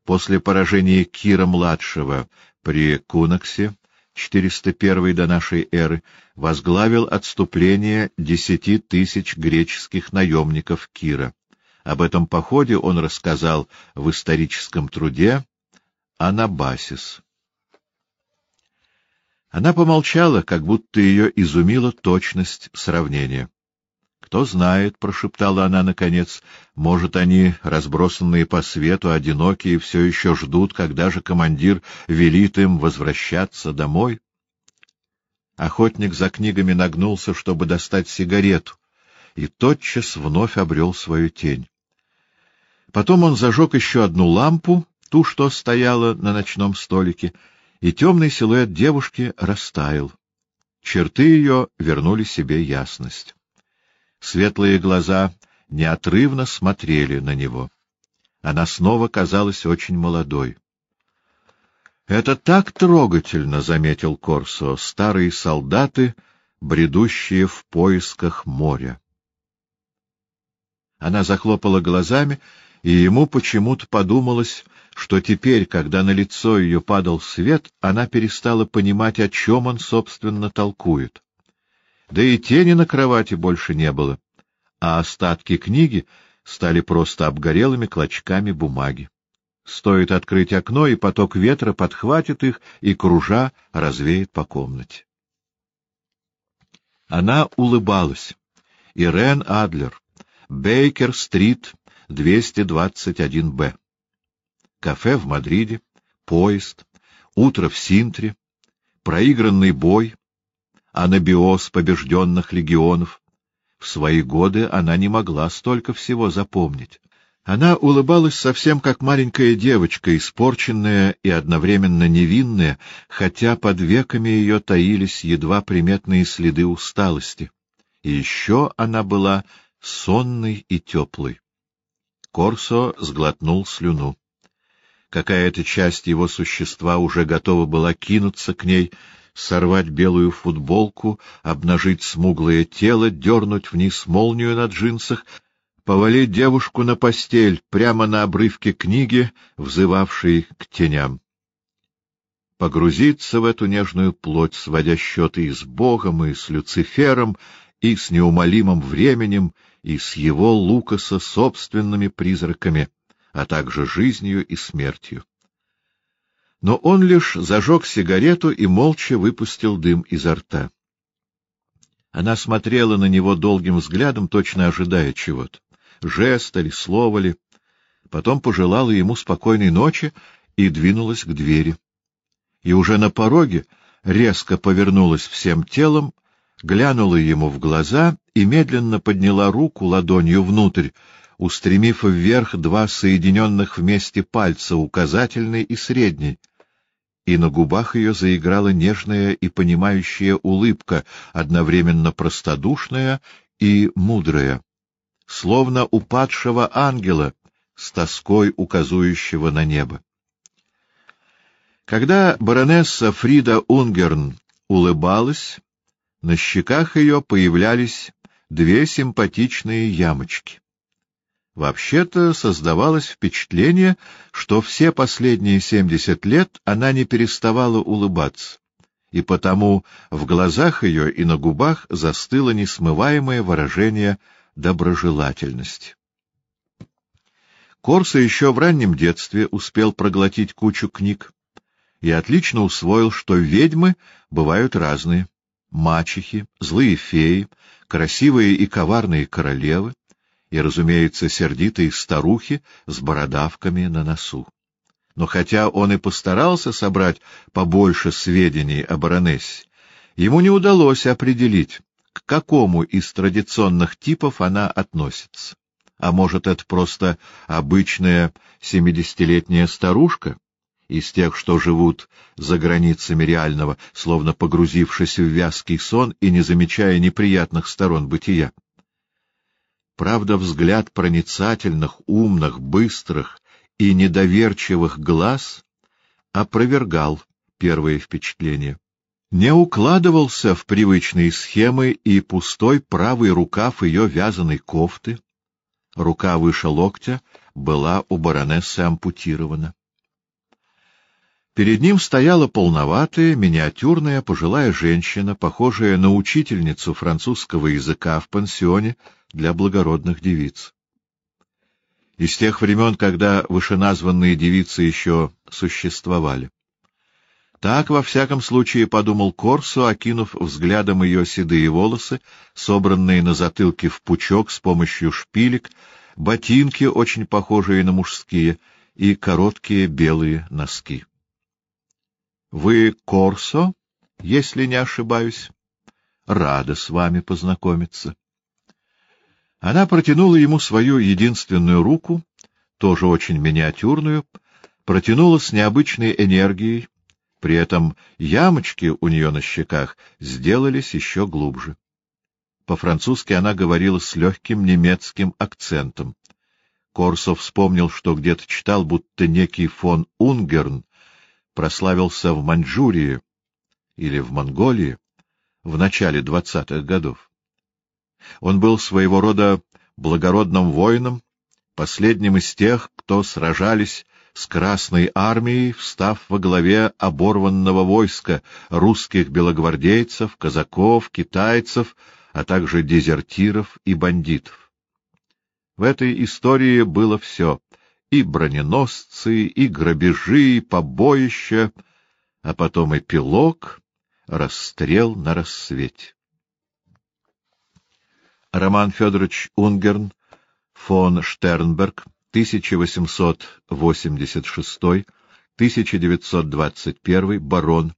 После поражения Кира-младшего при Кунаксе 401 до нашей эры, возглавил отступление десяти тысяч греческих наемников Кира. Об этом походе он рассказал в историческом труде «Анабасис». Она помолчала, как будто ее изумила точность сравнения. «Кто знает», — прошептала она наконец, — «может, они, разбросанные по свету, одинокие, все еще ждут, когда же командир велит им возвращаться домой?» Охотник за книгами нагнулся, чтобы достать сигарету, и тотчас вновь обрел свою тень. Потом он зажег еще одну лампу, ту, что стояла на ночном столике, и темный силуэт девушки растаял. Черты ее вернули себе ясность. Светлые глаза неотрывно смотрели на него. Она снова казалась очень молодой. — Это так трогательно, — заметил Корсо, — старые солдаты, бредущие в поисках моря. Она захлопала глазами, и ему почему-то подумалось, что теперь, когда на лицо ее падал свет, она перестала понимать, о чем он, собственно, толкует да и тени на кровати больше не было, а остатки книги стали просто обгорелыми клочками бумаги. Стоит открыть окно, и поток ветра подхватит их и, кружа, развеет по комнате. Она улыбалась. Ирен Адлер, Бейкер-стрит, 221-Б. Кафе в Мадриде, поезд, утро в Синтре, проигранный бой, анабиоз побежденных легионов. В свои годы она не могла столько всего запомнить. Она улыбалась совсем как маленькая девочка, испорченная и одновременно невинная, хотя под веками ее таились едва приметные следы усталости. И еще она была сонной и теплой. Корсо сглотнул слюну. Какая-то часть его существа уже готова была кинуться к ней, сорвать белую футболку, обнажить смуглое тело, дернуть вниз молнию на джинсах, повалить девушку на постель, прямо на обрывке книги, взывавшей к теням. Погрузиться в эту нежную плоть, сводя счеты и с Богом, и с Люцифером, и с неумолимым временем, и с его Лукаса собственными призраками, а также жизнью и смертью но он лишь зажег сигарету и молча выпустил дым изо рта. Она смотрела на него долгим взглядом, точно ожидая чего-то, жеста ли, слова ли, потом пожелала ему спокойной ночи и двинулась к двери. И уже на пороге резко повернулась всем телом, глянула ему в глаза и медленно подняла руку ладонью внутрь, устремив вверх два соединенных вместе пальца, указательный и средний — и на губах ее заиграла нежная и понимающая улыбка, одновременно простодушная и мудрая, словно упадшего ангела, с тоской указующего на небо. Когда баронесса Фрида Унгерн улыбалась, на щеках ее появлялись две симпатичные ямочки. Вообще-то создавалось впечатление, что все последние семьдесят лет она не переставала улыбаться, и потому в глазах ее и на губах застыло несмываемое выражение доброжелательности. Корса еще в раннем детстве успел проглотить кучу книг и отлично усвоил, что ведьмы бывают разные — мачехи, злые феи, красивые и коварные королевы и, разумеется, сердитые старухи с бородавками на носу. Но хотя он и постарался собрать побольше сведений о баронессе, ему не удалось определить, к какому из традиционных типов она относится. А может, это просто обычная семидесятилетняя старушка, из тех, что живут за границами реального, словно погрузившись в вязкий сон и не замечая неприятных сторон бытия. Правда, взгляд проницательных, умных, быстрых и недоверчивых глаз опровергал первое впечатление. Не укладывался в привычные схемы и пустой правый рукав ее вязаной кофты. Рука выше локтя была у баронессы ампутирована. Перед ним стояла полноватая, миниатюрная пожилая женщина, похожая на учительницу французского языка в пансионе для благородных девиц. Из тех времен, когда вышеназванные девицы еще существовали. Так, во всяком случае, подумал Корсо, окинув взглядом ее седые волосы, собранные на затылке в пучок с помощью шпилек, ботинки, очень похожие на мужские, и короткие белые носки. Вы Корсо, если не ошибаюсь? Рада с вами познакомиться. Она протянула ему свою единственную руку, тоже очень миниатюрную, протянула с необычной энергией, при этом ямочки у нее на щеках сделались еще глубже. По-французски она говорила с легким немецким акцентом. Корсо вспомнил, что где-то читал, будто некий фон Унгерн прославился в Маньчжурии или в Монголии в начале двадцатых годов. Он был своего рода благородным воином, последним из тех, кто сражались с Красной армией, встав во главе оборванного войска русских белогвардейцев, казаков, китайцев, а также дезертиров и бандитов. В этой истории было все и броненосцы, и грабежи, и побоища, а потом эпилог — расстрел на рассвете. Роман Федорович Унгерн, фон Штернберг, 1886-1921, барон,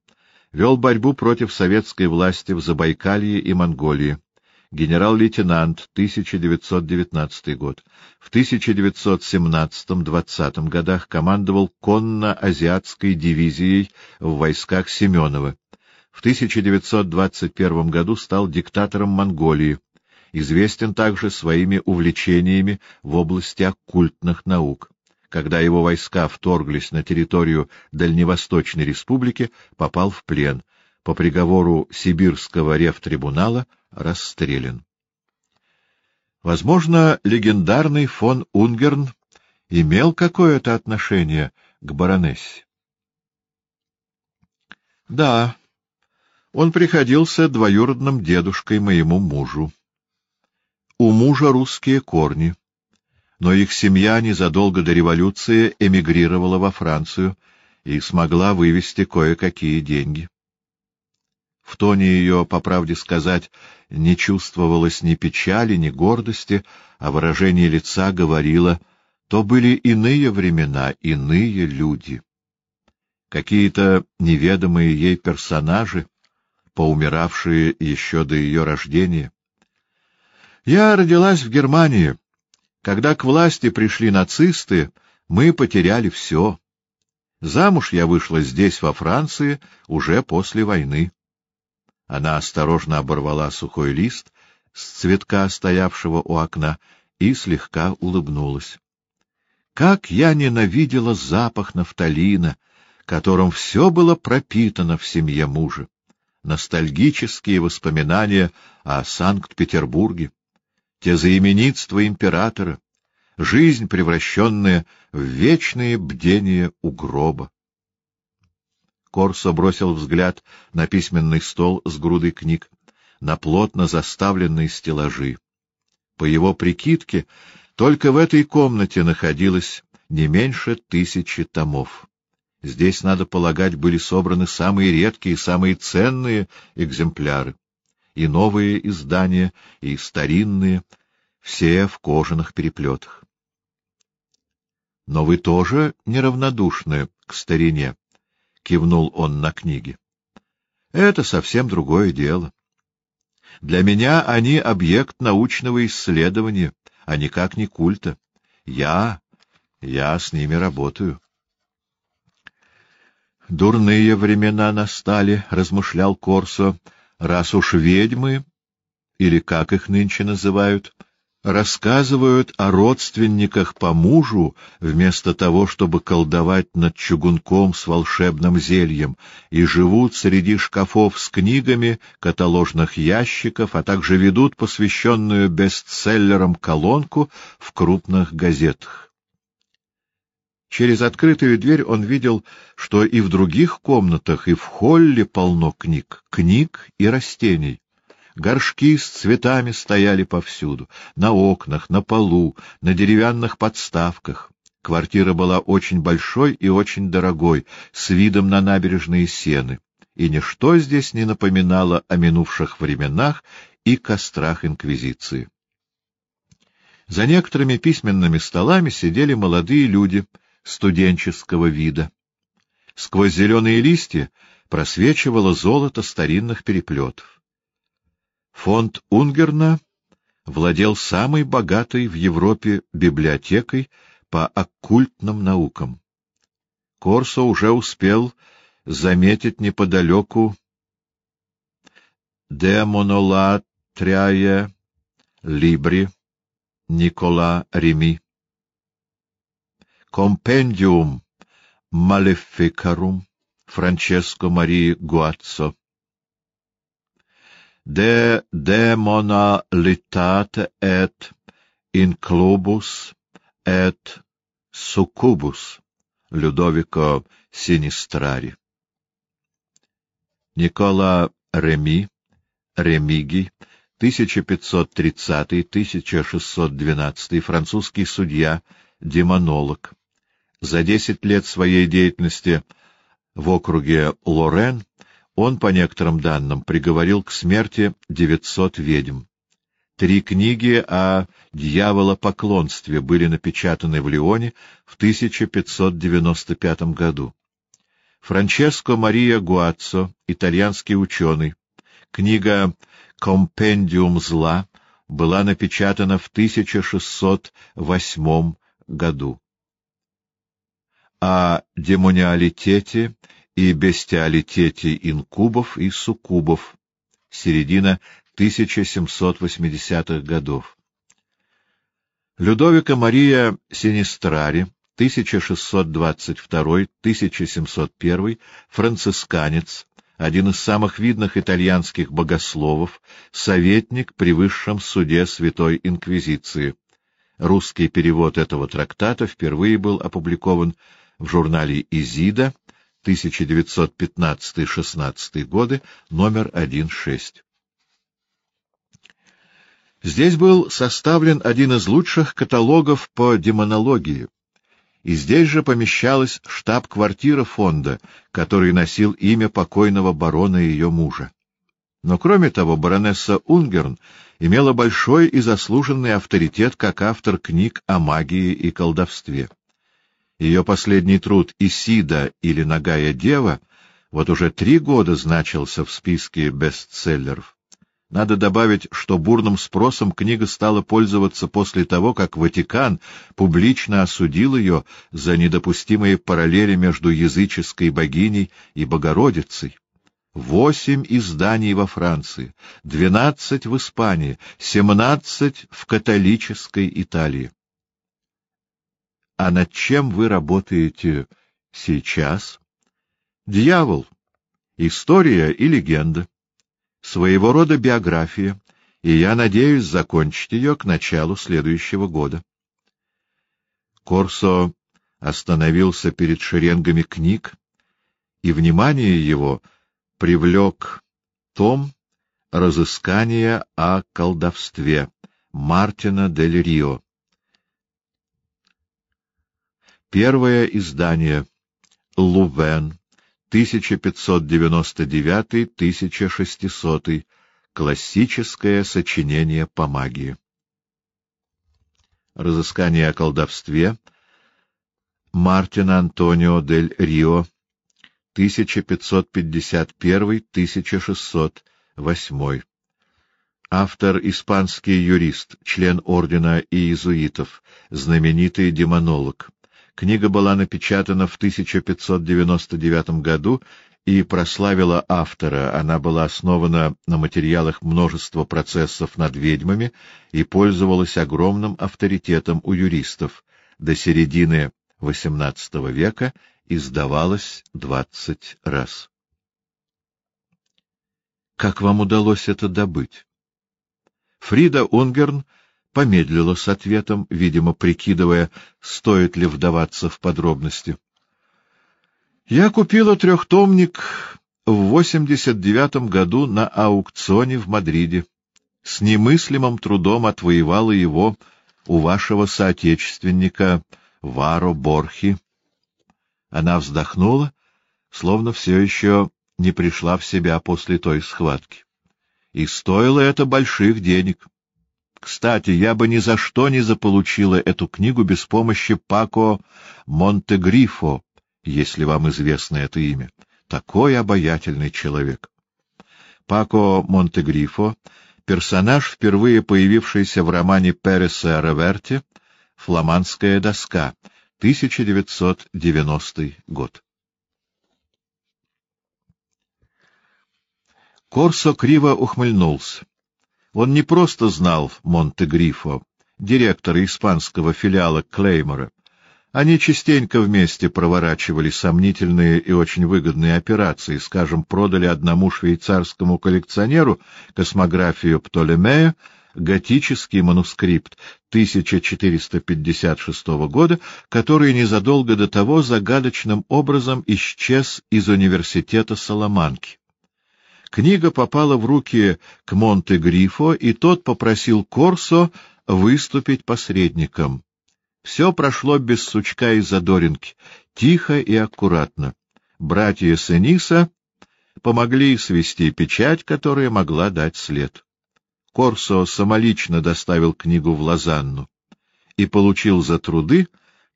вел борьбу против советской власти в Забайкалье и Монголии генерал-лейтенант, 1919 год. В 1917-20 годах командовал конно-азиатской дивизией в войсках Семенова. В 1921 году стал диктатором Монголии. Известен также своими увлечениями в области оккультных наук. Когда его войска вторглись на территорию Дальневосточной республики, попал в плен. По приговору Сибирского рефтрибунала расстрелян. Возможно, легендарный фон Унгерн имел какое-то отношение к баронессе. Да, он приходился двоюродным дедушкой моему мужу. У мужа русские корни, но их семья незадолго до революции эмигрировала во Францию и смогла вывести кое-какие деньги. В тоне ее, по правде сказать, не чувствовалось ни печали, ни гордости, а выражение лица говорило, то были иные времена, иные люди. Какие-то неведомые ей персонажи, поумиравшие еще до ее рождения. Я родилась в Германии. Когда к власти пришли нацисты, мы потеряли все. Замуж я вышла здесь, во Франции, уже после войны. Она осторожно оборвала сухой лист с цветка, стоявшего у окна, и слегка улыбнулась. Как я ненавидела запах нафталина, которым все было пропитано в семье мужа! Ностальгические воспоминания о Санкт-Петербурге, те заименитства императора, жизнь, превращенная в вечные бдения у гроба. Корсо бросил взгляд на письменный стол с грудой книг, на плотно заставленные стеллажи. По его прикидке, только в этой комнате находилось не меньше тысячи томов. Здесь, надо полагать, были собраны самые редкие, самые ценные экземпляры. И новые издания, и старинные, все в кожаных переплетах. Но вы тоже неравнодушны к старине, — кивнул он на книги. Это совсем другое дело. Для меня они объект научного исследования, а никак не культа. Я, я с ними работаю. «Дурные времена настали», — размышлял Корсо, — «раз уж ведьмы, или как их нынче называют, рассказывают о родственниках по мужу, вместо того, чтобы колдовать над чугунком с волшебным зельем, и живут среди шкафов с книгами, каталожных ящиков, а также ведут посвященную бестселлерам колонку в крупных газетах. Через открытую дверь он видел, что и в других комнатах, и в холле полно книг, книг и растений. Горшки с цветами стояли повсюду, на окнах, на полу, на деревянных подставках. Квартира была очень большой и очень дорогой, с видом на набережные сены, и ничто здесь не напоминало о минувших временах и кострах Инквизиции. За некоторыми письменными столами сидели молодые люди — студенческого вида. Сквозь зеленые листья просвечивало золото старинных переплетов. Фонд Унгерна владел самой богатой в Европе библиотекой по оккультным наукам. Корсо уже успел заметить неподалеку «De monolatria libri» Никола Реми. Компендиум Малефикарум Франческо Марии Гуаццо. De demonalitate et inclubus et succubus Людовико Синистрари. Никола Реми, Ремиги, 1530-1612, французский судья, демонолог, за десять лет своей деятельности в округе Лорен он, по некоторым данным, приговорил к смерти 900 ведьм. Три книги о дьяволопоклонстве были напечатаны в Лионе в 1595 году. Франческо Мария Гуаццо, итальянский ученый, книга «Компендиум зла» была напечатана в 1608 году о демониалитете и бестиалитете инкубов и суккубов, середина 1780-х годов. Людовика Мария Синистрари, 1622-1701, францисканец, один из самых видных итальянских богословов, советник при высшем суде Святой Инквизиции. Русский перевод этого трактата впервые был опубликован в журнале «Изида» 1915-16 годы, номер 1.6. Здесь был составлен один из лучших каталогов по демонологии, и здесь же помещалась штаб-квартира фонда, который носил имя покойного барона и ее мужа. Но кроме того, баронесса Унгерн имела большой и заслуженный авторитет как автор книг о магии и колдовстве. Ее последний труд «Исида» или «Нагая дева» вот уже три года значился в списке бестселлеров. Надо добавить, что бурным спросом книга стала пользоваться после того, как Ватикан публично осудил ее за недопустимые параллели между языческой богиней и Богородицей. Восемь изданий во Франции, двенадцать в Испании, семнадцать в католической Италии. А над чем вы работаете сейчас? Дьявол. История и легенда. Своего рода биография, и я надеюсь закончить ее к началу следующего года. Корсо остановился перед шеренгами книг и внимание его привлек том «Разыскание о колдовстве» Мартина дель Рио. Первое издание. Лувен. 1599-1600. Классическое сочинение по магии. Разыскание о колдовстве. Мартина Антонио дель Рио. 1551-1608. Автор — испанский юрист, член ордена иезуитов, знаменитый демонолог. Книга была напечатана в 1599 году и прославила автора. Она была основана на материалах множества процессов над ведьмами и пользовалась огромным авторитетом у юристов. До середины XVIII века издавалась двадцать раз. Как вам удалось это добыть? Фрида Унгерн помедлила с ответом, видимо, прикидывая, стоит ли вдаваться в подробности. Я купила трехтомник в 89 году на аукционе в Мадриде. С немыслимым трудом отвоевала его у вашего соотечественника Варо Борхи. Она вздохнула, словно все еще не пришла в себя после той схватки. И стоило это больших денег. Кстати, я бы ни за что не заполучила эту книгу без помощи Пако Монтегрифо, если вам известно это имя. Такой обаятельный человек. Пако Монтегрифо — персонаж, впервые появившийся в романе Переса Реверти «Фламандская доска», 1990 год. Корсо криво ухмыльнулся. Он не просто знал Монте-Грифо, директора испанского филиала Клеймора. Они частенько вместе проворачивали сомнительные и очень выгодные операции, скажем, продали одному швейцарскому коллекционеру космографию Птолемея, готический манускрипт 1456 года, который незадолго до того загадочным образом исчез из университета Саламанки. Книга попала в руки к Монте-Грифо, и тот попросил Корсо выступить посредником. Все прошло без сучка и задоринки, тихо и аккуратно. Братья Сениса помогли свести печать, которая могла дать след. Корсо самолично доставил книгу в Лозанну и получил за труды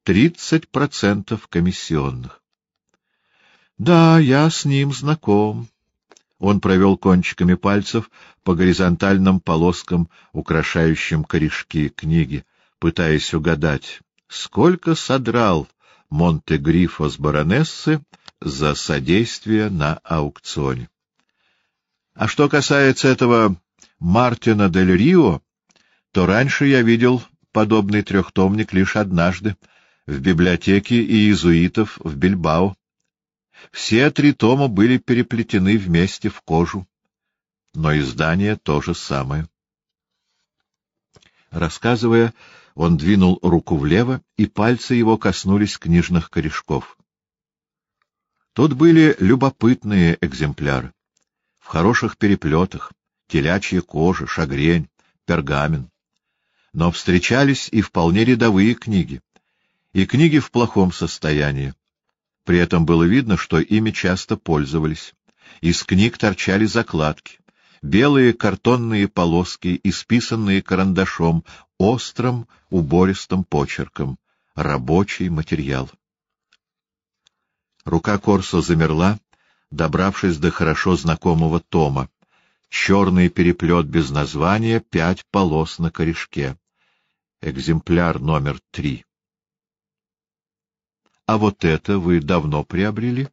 тридцать процентов комиссионных. — Да, я с ним знаком, он провел кончиками пальцев по горизонтальным полоскам, украшающим корешки книги, пытаясь угадать, сколько содрал Монте-Грифо с баронессы за содействие на аукционе. А что касается этого Мартина дель Рио, то раньше я видел подобный трехтомник лишь однажды в библиотеке иезуитов в Бильбао. Все три тома были переплетены вместе в кожу, но издание то же самое. Рассказывая, он двинул руку влево, и пальцы его коснулись книжных корешков. Тут были любопытные экземпляры, в хороших переплетах, телячья кожа, шагрень, пергамент. Но встречались и вполне рядовые книги, и книги в плохом состоянии. При этом было видно, что ими часто пользовались. Из книг торчали закладки, белые картонные полоски, исписанные карандашом, острым, убористым почерком. Рабочий материал. Рука Корсо замерла, добравшись до хорошо знакомого тома. Черный переплет без названия, пять полос на корешке. Экземпляр номер три. А вот это вы давно приобрели?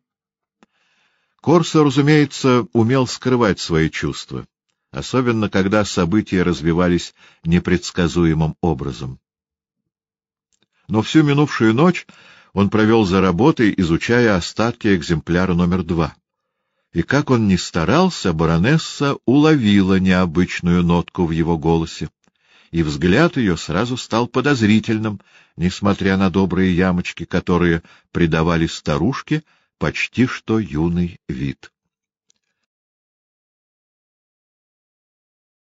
Корсо, разумеется, умел скрывать свои чувства, особенно когда события развивались непредсказуемым образом. Но всю минувшую ночь он провел за работой, изучая остатки экземпляра номер два. И как он ни старался, баронесса уловила необычную нотку в его голосе и взгляд ее сразу стал подозрительным, несмотря на добрые ямочки, которые придавали старушке почти что юный вид.